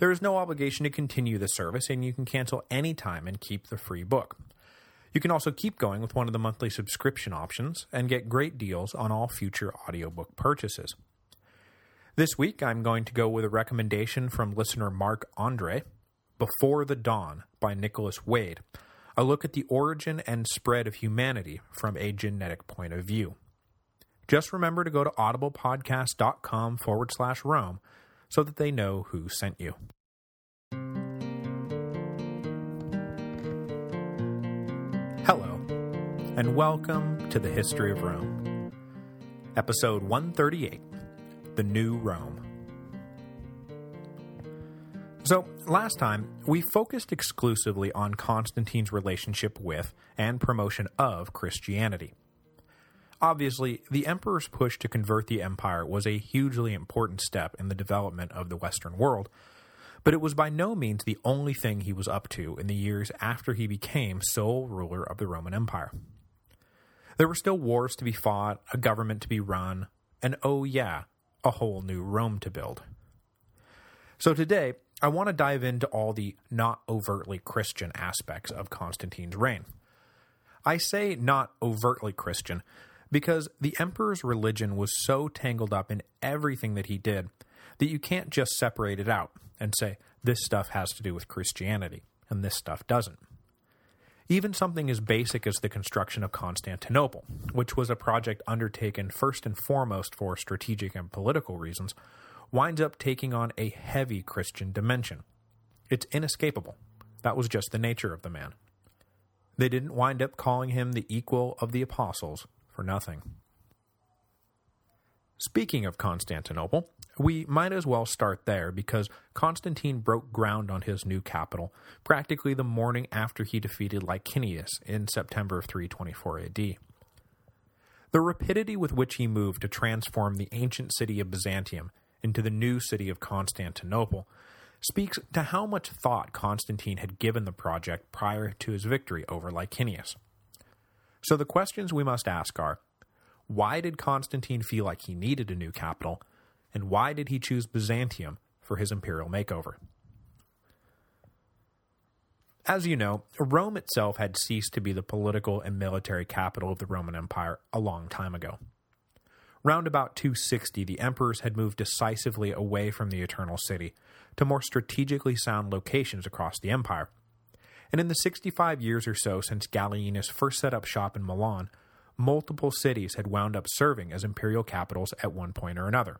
There is no obligation to continue the service, and you can cancel anytime and keep the free book. You can also keep going with one of the monthly subscription options and get great deals on all future audiobook purchases. This week, I'm going to go with a recommendation from listener Mark Andre, Before the Dawn by Nicholas Wade, a look at the origin and spread of humanity from a genetic point of view. Just remember to go to audiblepodcast.com forward slash Rome so that they know who sent you. And welcome to the History of Rome. Episode 138, The New Rome. So, last time, we focused exclusively on Constantine's relationship with and promotion of Christianity. Obviously, the emperor's push to convert the empire was a hugely important step in the development of the Western world, but it was by no means the only thing he was up to in the years after he became sole ruler of the Roman Empire. There were still wars to be fought, a government to be run, and oh yeah, a whole new Rome to build. So today, I want to dive into all the not overtly Christian aspects of Constantine's reign. I say not overtly Christian because the emperor's religion was so tangled up in everything that he did that you can't just separate it out and say, this stuff has to do with Christianity, and this stuff doesn't. Even something as basic as the construction of Constantinople, which was a project undertaken first and foremost for strategic and political reasons, winds up taking on a heavy Christian dimension. It's inescapable. That was just the nature of the man. They didn't wind up calling him the equal of the apostles for nothing. Speaking of Constantinople, we might as well start there because Constantine broke ground on his new capital practically the morning after he defeated Licinius in September of 324 AD. The rapidity with which he moved to transform the ancient city of Byzantium into the new city of Constantinople speaks to how much thought Constantine had given the project prior to his victory over Licinius. So the questions we must ask are, why did Constantine feel like he needed a new capital, and why did he choose Byzantium for his imperial makeover? As you know, Rome itself had ceased to be the political and military capital of the Roman Empire a long time ago. Round about 260, the emperors had moved decisively away from the Eternal City to more strategically sound locations across the empire, and in the 65 years or so since Gallienus first set up shop in Milan, multiple cities had wound up serving as imperial capitals at one point or another.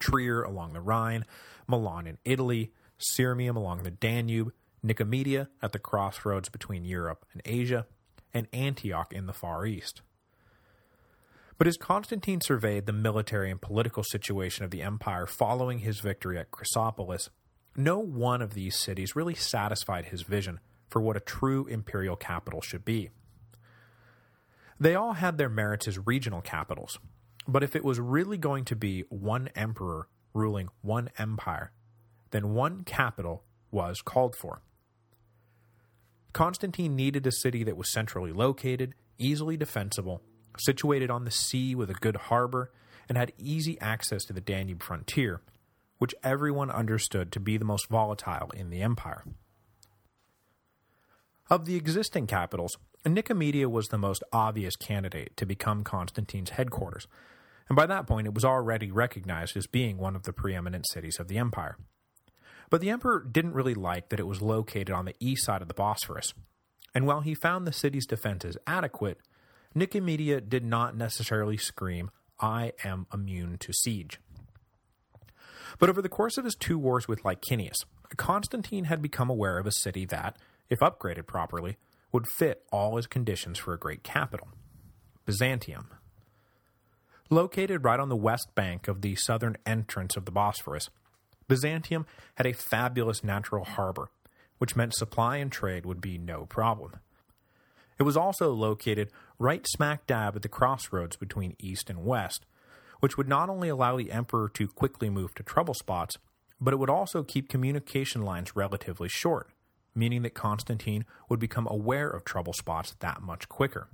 Trier along the Rhine, Milan in Italy, Sirmium along the Danube, Nicomedia at the crossroads between Europe and Asia, and Antioch in the Far East. But as Constantine surveyed the military and political situation of the empire following his victory at Chrysopolis, no one of these cities really satisfied his vision for what a true imperial capital should be. They all had their merits as regional capitals, but if it was really going to be one emperor ruling one empire, then one capital was called for. Constantine needed a city that was centrally located, easily defensible, situated on the sea with a good harbor, and had easy access to the Danube frontier, which everyone understood to be the most volatile in the empire. Of the existing capitals, Nicomedia was the most obvious candidate to become Constantine's headquarters, and by that point it was already recognized as being one of the preeminent cities of the empire. But the emperor didn't really like that it was located on the east side of the Bosphorus, and while he found the city's defenses adequate, Nicomedia did not necessarily scream, I am immune to siege. But over the course of his two wars with Licinius, Constantine had become aware of a city that, if upgraded properly, would fit all his conditions for a great capital, Byzantium. Located right on the west bank of the southern entrance of the Bosphorus, Byzantium had a fabulous natural harbor, which meant supply and trade would be no problem. It was also located right smack dab at the crossroads between east and west, which would not only allow the emperor to quickly move to trouble spots, but it would also keep communication lines relatively short, meaning that Constantine would become aware of trouble spots that much quicker.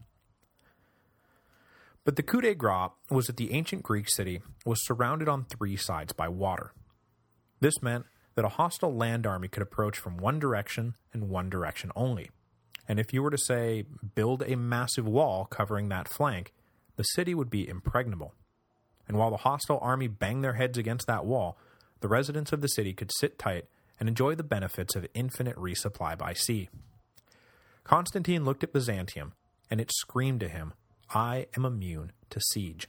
But the coup de grace was that the ancient Greek city was surrounded on three sides by water. This meant that a hostile land army could approach from one direction and one direction only. And if you were to say, build a massive wall covering that flank, the city would be impregnable. And while the hostile army banged their heads against that wall, the residents of the city could sit tight and enjoy the benefits of infinite resupply by sea. Constantine looked at Byzantium, and it screamed to him, I am immune to siege.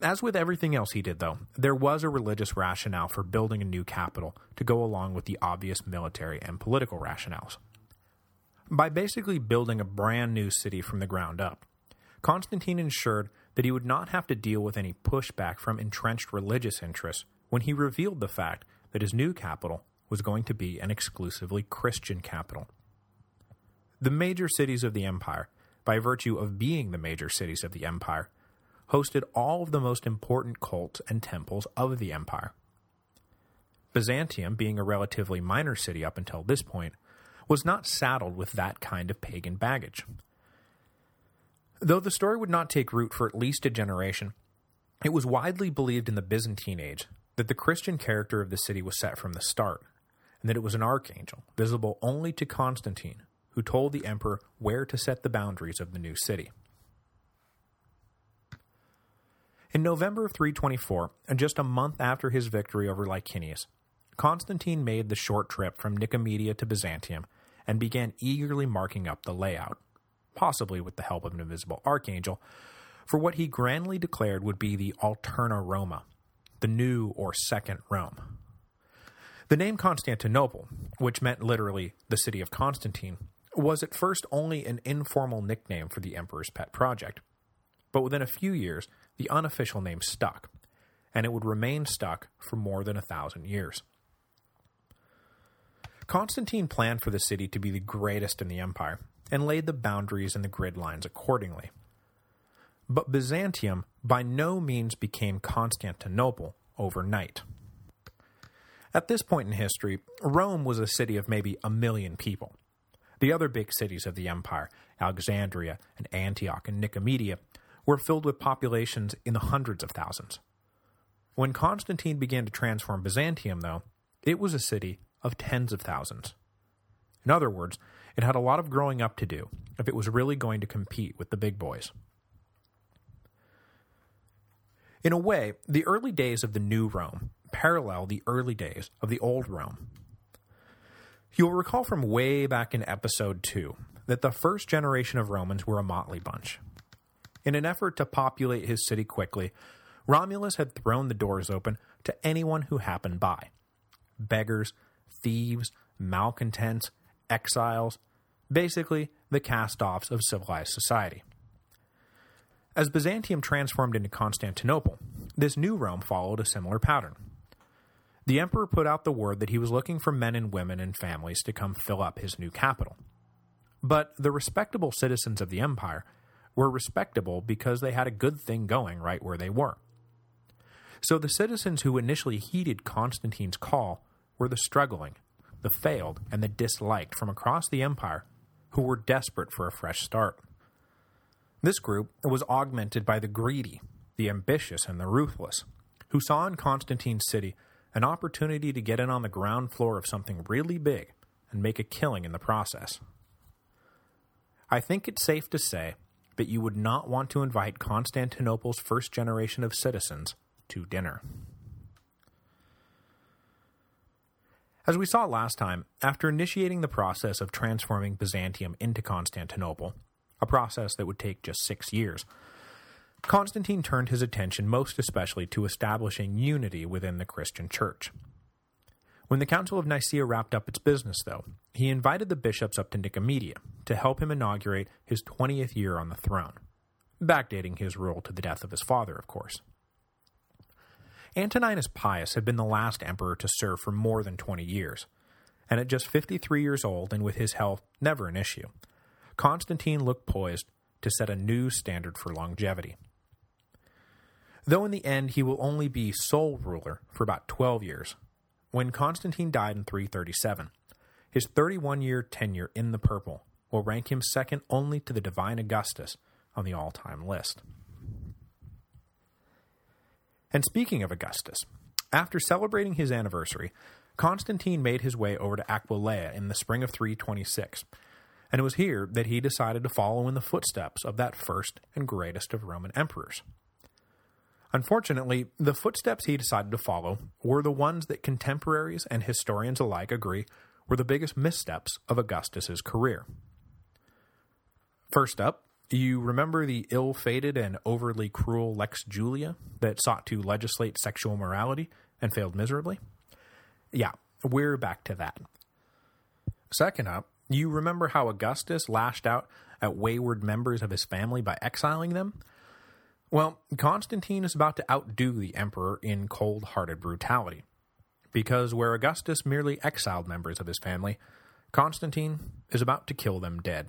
As with everything else he did, though, there was a religious rationale for building a new capital to go along with the obvious military and political rationales. By basically building a brand new city from the ground up, Constantine ensured that he would not have to deal with any pushback from entrenched religious interests when he revealed the fact that his new capital was going to be an exclusively Christian capital. The major cities of the empire, by virtue of being the major cities of the empire, hosted all of the most important cults and temples of the empire. Byzantium, being a relatively minor city up until this point, was not saddled with that kind of pagan baggage. Though the story would not take root for at least a generation, it was widely believed in the Byzantine age that the Christian character of the city was set from the start, and that it was an archangel, visible only to Constantine, who told the emperor where to set the boundaries of the new city. In November of 324, and just a month after his victory over Licinius, Constantine made the short trip from Nicomedia to Byzantium and began eagerly marking up the layout, possibly with the help of an invisible archangel, for what he grandly declared would be the Altera Roma, the new or second Rome. The name Constantinople, which meant literally the city of Constantine, was at first only an informal nickname for the emperor's pet project, but within a few years the unofficial name stuck, and it would remain stuck for more than a thousand years. Constantine planned for the city to be the greatest in the empire, and laid the boundaries and the grid lines accordingly. But Byzantium by no means became Constantinople overnight. At this point in history, Rome was a city of maybe a million people. The other big cities of the empire, Alexandria and Antioch and Nicomedia, were filled with populations in the hundreds of thousands. When Constantine began to transform Byzantium, though, it was a city of tens of thousands. In other words, it had a lot of growing up to do if it was really going to compete with the big boys. In a way, the early days of the New Rome parallel the early days of the Old Rome. You'll recall from way back in Episode 2 that the first generation of Romans were a motley bunch. In an effort to populate his city quickly, Romulus had thrown the doors open to anyone who happened by. Beggars, thieves, malcontents, exiles, basically the cast-offs of civilized society. As Byzantium transformed into Constantinople, this new Rome followed a similar pattern. The emperor put out the word that he was looking for men and women and families to come fill up his new capital. But the respectable citizens of the empire were respectable because they had a good thing going right where they were. So the citizens who initially heeded Constantine's call were the struggling, the failed, and the disliked from across the empire who were desperate for a fresh start. This group was augmented by the greedy, the ambitious, and the ruthless, who saw in Constantine's city an opportunity to get in on the ground floor of something really big and make a killing in the process. I think it's safe to say that you would not want to invite Constantinople's first generation of citizens to dinner. As we saw last time, after initiating the process of transforming Byzantium into Constantinople, a process that would take just six years, Constantine turned his attention most especially to establishing unity within the Christian Church. When the Council of Nicaea wrapped up its business, though, he invited the bishops up to Nicomedia to help him inaugurate his 20th year on the throne, backdating his rule to the death of his father, of course. Antoninus Pius had been the last emperor to serve for more than 20 years, and at just 53 years old and with his health never an issue, Constantine looked poised to set a new standard for longevity. Though in the end he will only be sole ruler for about 12 years, when Constantine died in 337, his 31-year tenure in the purple will rank him second only to the divine Augustus on the all-time list. And speaking of Augustus, after celebrating his anniversary, Constantine made his way over to Aquileia in the spring of 326, and it was here that he decided to follow in the footsteps of that first and greatest of Roman emperors. Unfortunately, the footsteps he decided to follow were the ones that contemporaries and historians alike agree were the biggest missteps of Augustus's career. First up, you remember the ill-fated and overly cruel Lex Julia that sought to legislate sexual morality and failed miserably? Yeah, we're back to that. Second up, you remember how Augustus lashed out at wayward members of his family by exiling them? Well, Constantine is about to outdo the emperor in cold-hearted brutality. Because where Augustus merely exiled members of his family, Constantine is about to kill them dead.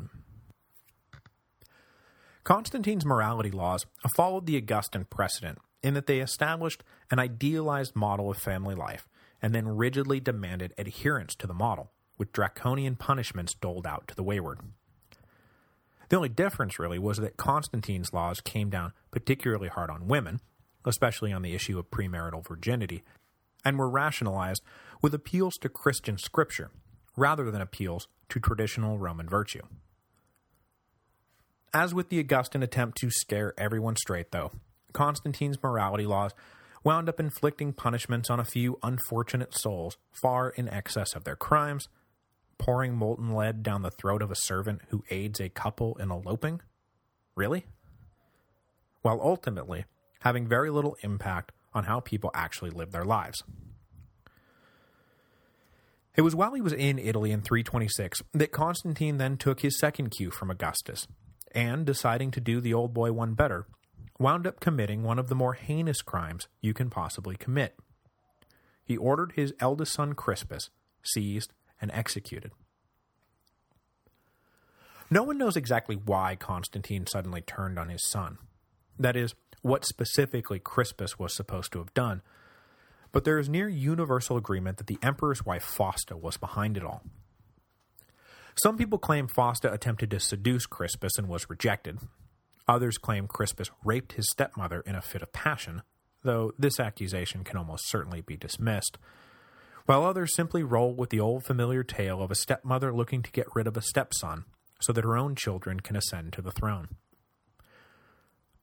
Constantine's morality laws followed the Augustan precedent in that they established an idealized model of family life and then rigidly demanded adherence to the model, with draconian punishments doled out to the wayward. The only difference, really, was that Constantine's laws came down particularly hard on women, especially on the issue of premarital virginity, and were rationalized with appeals to Christian scripture, rather than appeals to traditional Roman virtue. As with the Augustan attempt to scare everyone straight, though, Constantine's morality laws wound up inflicting punishments on a few unfortunate souls far in excess of their crimes, pouring molten lead down the throat of a servant who aids a couple in eloping? Really? While ultimately having very little impact on how people actually live their lives. It was while he was in Italy in 326 that Constantine then took his second cue from Augustus, and, deciding to do the old boy one better, wound up committing one of the more heinous crimes you can possibly commit. He ordered his eldest son Crispus seized and executed. No one knows exactly why Constantine suddenly turned on his son. That is, what specifically Crispus was supposed to have done, but there is near universal agreement that the emperor's wife Fausta was behind it all. Some people claim Fausta attempted to seduce Crispus and was rejected. Others claim Crispus raped his stepmother in a fit of passion, though this accusation can almost certainly be dismissed, while others simply roll with the old familiar tale of a stepmother looking to get rid of a stepson so that her own children can ascend to the throne.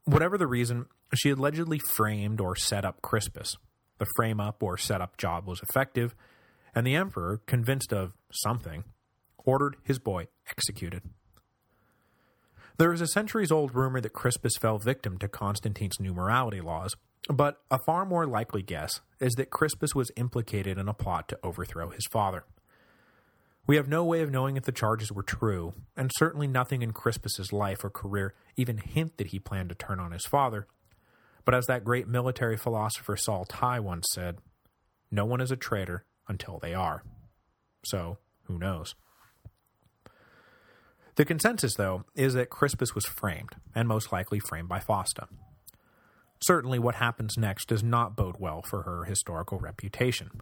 Whatever the reason, she allegedly framed or set up Crispus. The frame-up or set-up job was effective, and the emperor, convinced of something, ordered his boy executed. There is a centuries-old rumor that Crispus fell victim to Constantine's new morality laws, but a far more likely guess is that Crispus was implicated in a plot to overthrow his father. We have no way of knowing if the charges were true, and certainly nothing in Crispus's life or career even hint that he planned to turn on his father, but as that great military philosopher Saul Tigh once said, no one is a traitor until they are. So, who knows? The consensus, though, is that Crispus was framed, and most likely framed by Fausta. Certainly what happens next does not bode well for her historical reputation.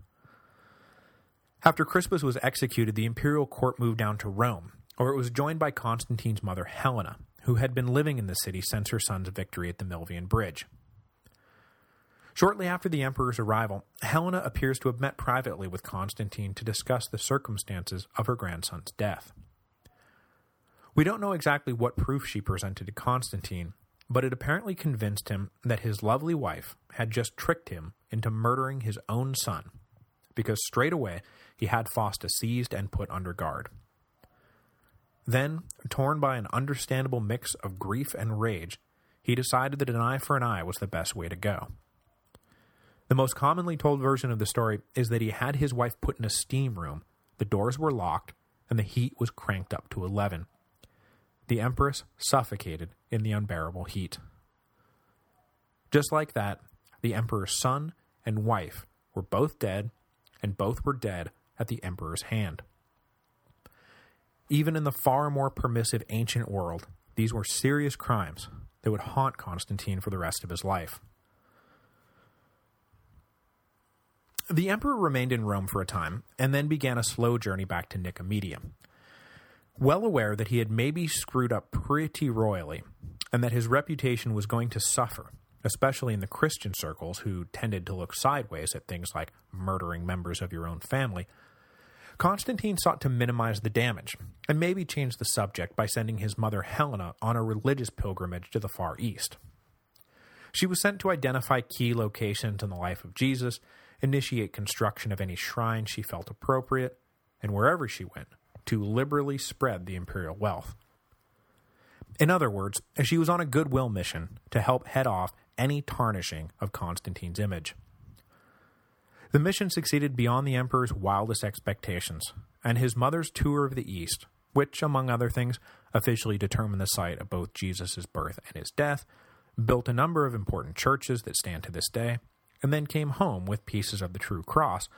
After Crispus was executed, the imperial court moved down to Rome, where it was joined by Constantine's mother Helena, who had been living in the city since her son's victory at the Milvian Bridge. Shortly after the emperor's arrival, Helena appears to have met privately with Constantine to discuss the circumstances of her grandson's death. We don't know exactly what proof she presented to Constantine, but it apparently convinced him that his lovely wife had just tricked him into murdering his own son, because straight away he had Fausta seized and put under guard. Then, torn by an understandable mix of grief and rage, he decided that an eye for an eye was the best way to go. The most commonly told version of the story is that he had his wife put in a steam room, the doors were locked, and the heat was cranked up to 11 the Empress suffocated in the unbearable heat. Just like that, the Emperor's son and wife were both dead, and both were dead at the emperor's hand. Even in the far more permissive ancient world, these were serious crimes that would haunt Constantine for the rest of his life. The emperor remained in Rome for a time, and then began a slow journey back to Nicomedia. Well aware that he had maybe screwed up pretty royally, and that his reputation was going to suffer, especially in the Christian circles who tended to look sideways at things like murdering members of your own family, Constantine sought to minimize the damage, and maybe change the subject by sending his mother Helena on a religious pilgrimage to the Far East. She was sent to identify key locations in the life of Jesus, initiate construction of any shrine she felt appropriate, and wherever she went, to liberally spread the imperial wealth. In other words, she was on a goodwill mission to help head off any tarnishing of Constantine's image. The mission succeeded beyond the emperor's wildest expectations, and his mother's tour of the East, which, among other things, officially determined the site of both Jesus' birth and his death, built a number of important churches that stand to this day, and then came home with pieces of the true cross,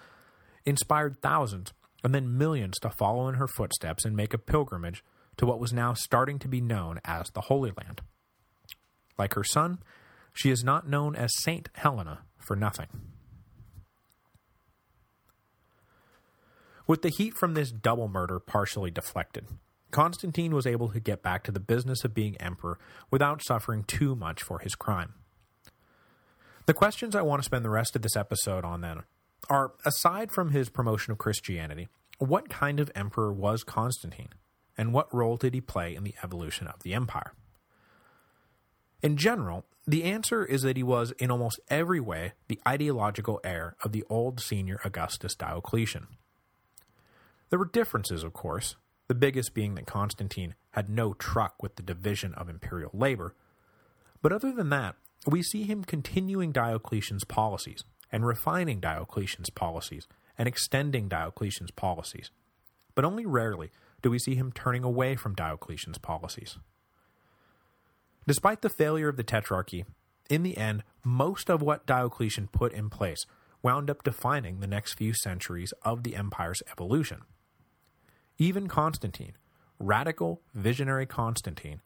inspired thousands and then millions to follow in her footsteps and make a pilgrimage to what was now starting to be known as the Holy Land. Like her son, she is not known as Saint Helena for nothing. With the heat from this double murder partially deflected, Constantine was able to get back to the business of being emperor without suffering too much for his crime. The questions I want to spend the rest of this episode on then are, aside from his promotion of Christianity, what kind of emperor was Constantine, and what role did he play in the evolution of the empire? In general, the answer is that he was, in almost every way, the ideological heir of the old senior Augustus Diocletian. There were differences, of course, the biggest being that Constantine had no truck with the division of imperial labor, but other than that, we see him continuing Diocletian's policies, and refining Diocletian's policies, and extending Diocletian's policies, but only rarely do we see him turning away from Diocletian's policies. Despite the failure of the Tetrarchy, in the end, most of what Diocletian put in place wound up defining the next few centuries of the empire's evolution. Even Constantine, radical, visionary Constantine,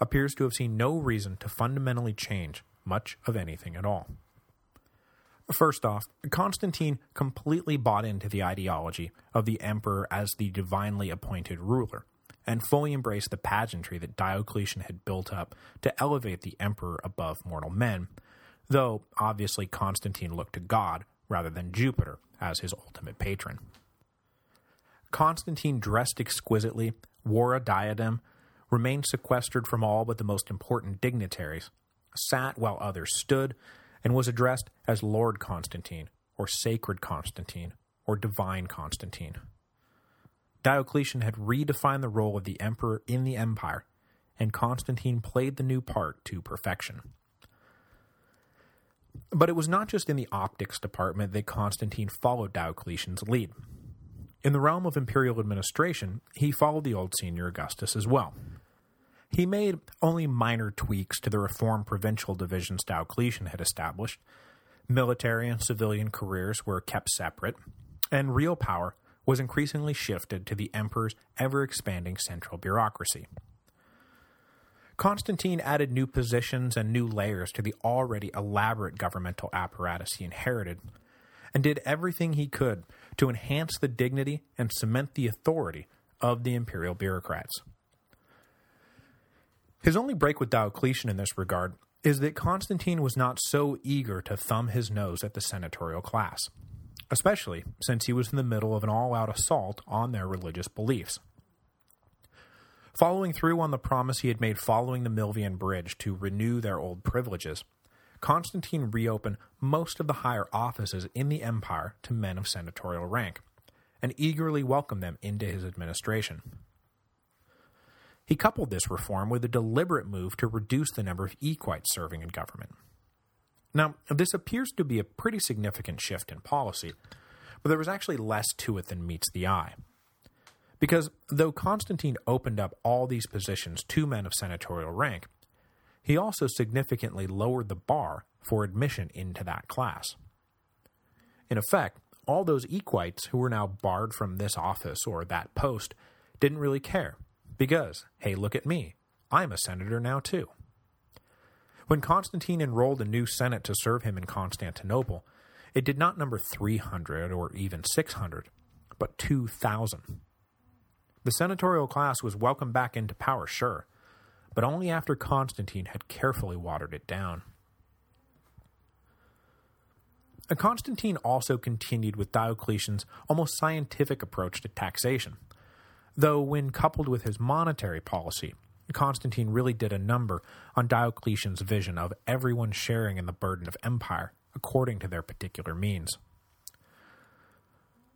appears to have seen no reason to fundamentally change much of anything at all. First off, Constantine completely bought into the ideology of the emperor as the divinely appointed ruler, and fully embraced the pageantry that Diocletian had built up to elevate the emperor above mortal men, though obviously Constantine looked to God rather than Jupiter as his ultimate patron. Constantine dressed exquisitely, wore a diadem, remained sequestered from all but the most important dignitaries, sat while others stood, and was addressed as Lord Constantine, or Sacred Constantine, or Divine Constantine. Diocletian had redefined the role of the emperor in the empire, and Constantine played the new part to perfection. But it was not just in the optics department that Constantine followed Diocletian's lead. In the realm of imperial administration, he followed the old senior Augustus as well. He made only minor tweaks to the reform provincial divisions Diocletian had established. Military and civilian careers were kept separate, and real power was increasingly shifted to the emperor's ever-expanding central bureaucracy. Constantine added new positions and new layers to the already elaborate governmental apparatus he inherited, and did everything he could to enhance the dignity and cement the authority of the imperial bureaucrats. His only break with Diocletian in this regard is that Constantine was not so eager to thumb his nose at the senatorial class, especially since he was in the middle of an all-out assault on their religious beliefs. Following through on the promise he had made following the Milvian Bridge to renew their old privileges, Constantine reopened most of the higher offices in the empire to men of senatorial rank, and eagerly welcomed them into his administration. He coupled this reform with a deliberate move to reduce the number of equites serving in government. Now, this appears to be a pretty significant shift in policy, but there was actually less to it than meets the eye. Because though Constantine opened up all these positions to men of senatorial rank, he also significantly lowered the bar for admission into that class. In effect, all those equites who were now barred from this office or that post didn't really care, because, hey look at me, I'm a senator now too. When Constantine enrolled a new senate to serve him in Constantinople, it did not number 300 or even 600, but 2,000. The senatorial class was welcomed back into power, sure, but only after Constantine had carefully watered it down. And Constantine also continued with Diocletian's almost scientific approach to taxation, though when coupled with his monetary policy, Constantine really did a number on Diocletian's vision of everyone sharing in the burden of empire according to their particular means.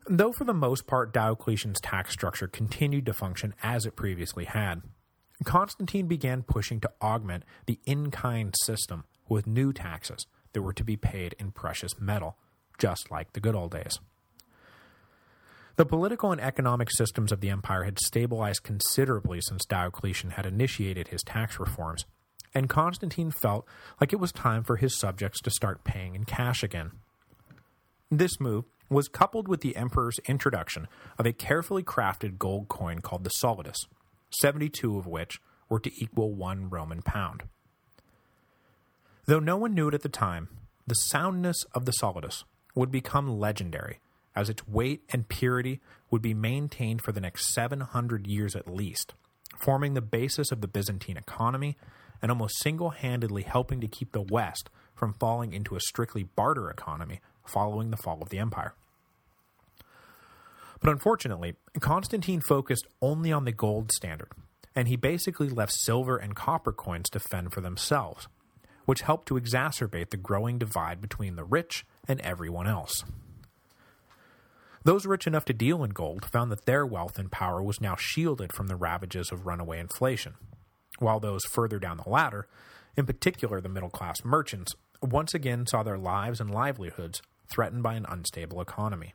Though for the most part Diocletian's tax structure continued to function as it previously had, Constantine began pushing to augment the in-kind system with new taxes that were to be paid in precious metal, just like the good old days. The political and economic systems of the empire had stabilized considerably since Diocletian had initiated his tax reforms, and Constantine felt like it was time for his subjects to start paying in cash again. This move was coupled with the emperor's introduction of a carefully crafted gold coin called the solidus, 72 of which were to equal one Roman pound. Though no one knew it at the time, the soundness of the solidus would become legendary as its weight and purity would be maintained for the next 700 years at least, forming the basis of the Byzantine economy and almost single-handedly helping to keep the West from falling into a strictly barter economy following the fall of the empire. But unfortunately, Constantine focused only on the gold standard, and he basically left silver and copper coins to fend for themselves, which helped to exacerbate the growing divide between the rich and everyone else. Those rich enough to deal in gold found that their wealth and power was now shielded from the ravages of runaway inflation, while those further down the ladder, in particular the middle-class merchants, once again saw their lives and livelihoods threatened by an unstable economy.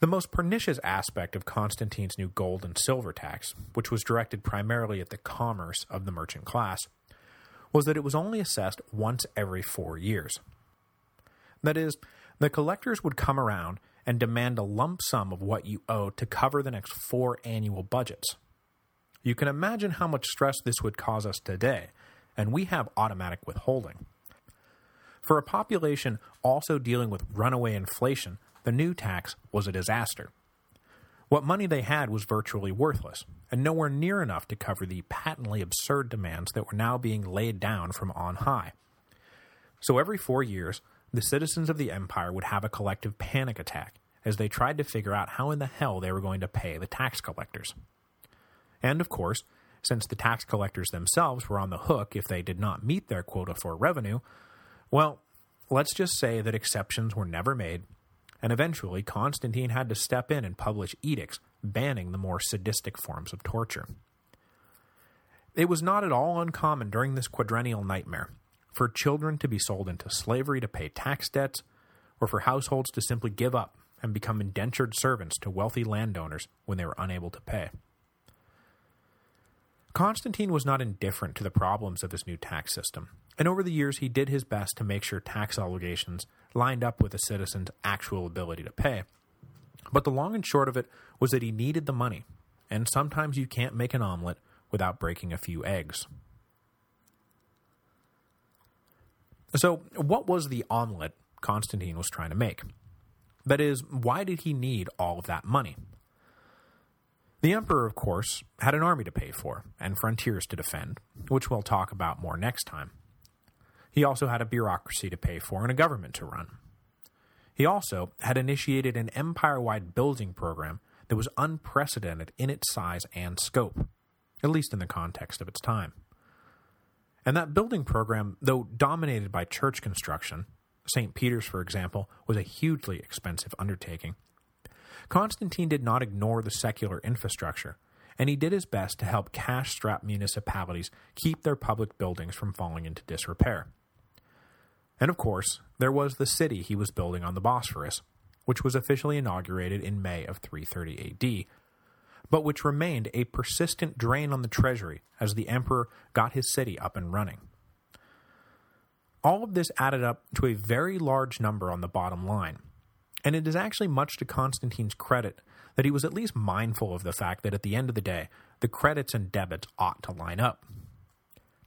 The most pernicious aspect of Constantine's new gold and silver tax, which was directed primarily at the commerce of the merchant class, was that it was only assessed once every four years. That is, the collectors would come around and demand a lump sum of what you owe to cover the next four annual budgets. You can imagine how much stress this would cause us today, and we have automatic withholding. For a population also dealing with runaway inflation, the new tax was a disaster. What money they had was virtually worthless, and nowhere near enough to cover the patently absurd demands that were now being laid down from on high. So every four years, the citizens of the empire would have a collective panic attack as they tried to figure out how in the hell they were going to pay the tax collectors. And of course, since the tax collectors themselves were on the hook if they did not meet their quota for revenue, well, let's just say that exceptions were never made, and eventually Constantine had to step in and publish edicts banning the more sadistic forms of torture. It was not at all uncommon during this quadrennial nightmare for children to be sold into slavery to pay tax debts, or for households to simply give up and become indentured servants to wealthy landowners when they were unable to pay. Constantine was not indifferent to the problems of his new tax system, and over the years he did his best to make sure tax obligations lined up with a citizen's actual ability to pay. But the long and short of it was that he needed the money, and sometimes you can't make an omelet without breaking a few eggs. So, what was the omelet Constantine was trying to make? That is, why did he need all of that money? The emperor, of course, had an army to pay for, and frontiers to defend, which we'll talk about more next time. He also had a bureaucracy to pay for and a government to run. He also had initiated an empire-wide building program that was unprecedented in its size and scope, at least in the context of its time. And that building program, though dominated by church construction, St. Peter's, for example, was a hugely expensive undertaking. Constantine did not ignore the secular infrastructure, and he did his best to help cash-strapped municipalities keep their public buildings from falling into disrepair. And of course, there was the city he was building on the Bosphorus, which was officially inaugurated in May of 330 AD, but which remained a persistent drain on the treasury as the emperor got his city up and running. All of this added up to a very large number on the bottom line, and it is actually much to Constantine's credit that he was at least mindful of the fact that at the end of the day, the credits and debits ought to line up.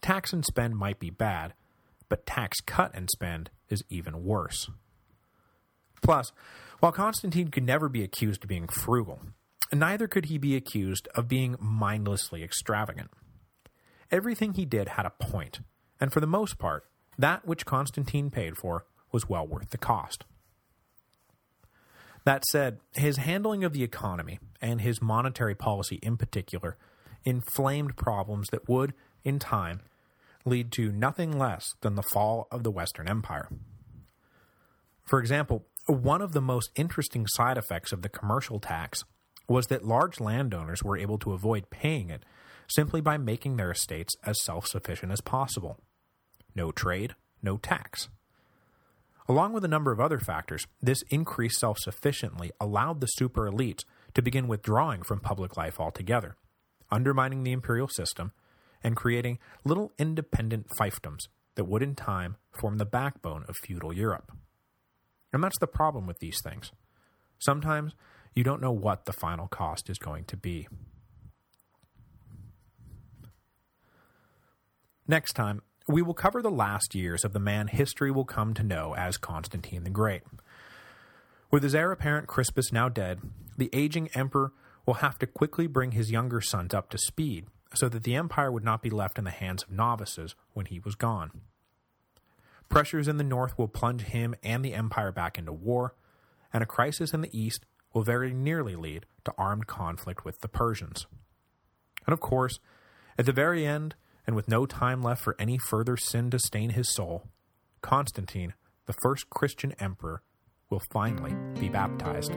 Tax and spend might be bad, but tax cut and spend is even worse. Plus, while Constantine could never be accused of being frugal, neither could he be accused of being mindlessly extravagant. Everything he did had a point, and for the most part, that which Constantine paid for was well worth the cost. That said, his handling of the economy, and his monetary policy in particular, inflamed problems that would, in time, lead to nothing less than the fall of the Western Empire. For example, one of the most interesting side effects of the commercial tax was that large landowners were able to avoid paying it simply by making their estates as self-sufficient as possible. No trade, no tax. Along with a number of other factors, this increased self-sufficiently allowed the super elites to begin withdrawing from public life altogether, undermining the imperial system, and creating little independent fiefdoms that would in time form the backbone of feudal Europe. And that's the problem with these things. Sometimes you don't know what the final cost is going to be. Next time, we will cover the last years of the man history will come to know as Constantine the Great. With his heir apparent Crispus now dead, the aging emperor will have to quickly bring his younger sons up to speed so that the empire would not be left in the hands of novices when he was gone. Pressures in the north will plunge him and the empire back into war, and a crisis in the east will very nearly lead to armed conflict with the Persians. And of course, at the very end, and with no time left for any further sin to stain his soul, Constantine, the first Christian emperor, will finally be baptized.